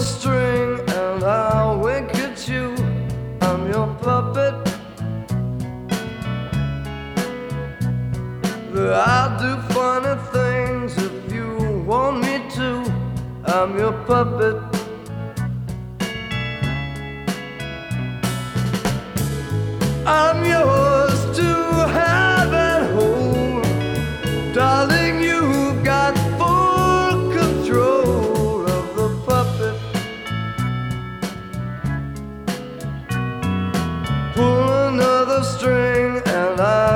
string and I'll wink at you. I'm your puppet. I'll do funny things if you want me to. I'm your puppet.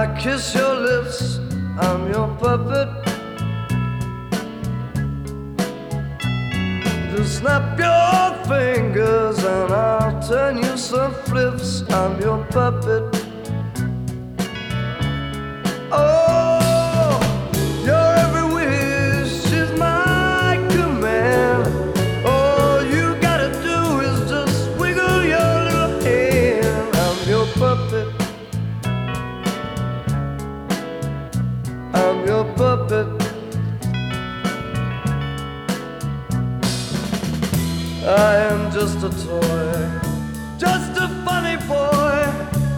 I kiss your lips. I'm your puppet. Just snap your fingers and I'll turn you some flips. I'm your puppet. your puppet. I am just a toy, just a funny boy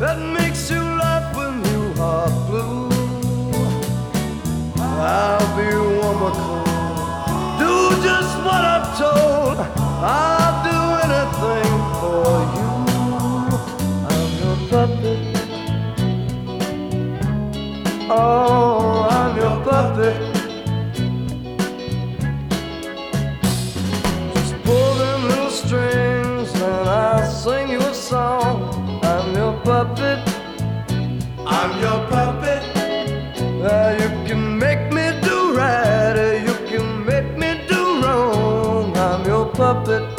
that makes you laugh when you are blue. I'll be warm or cool, do just what I puppet.